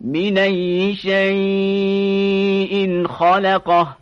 من أي شيء خلقه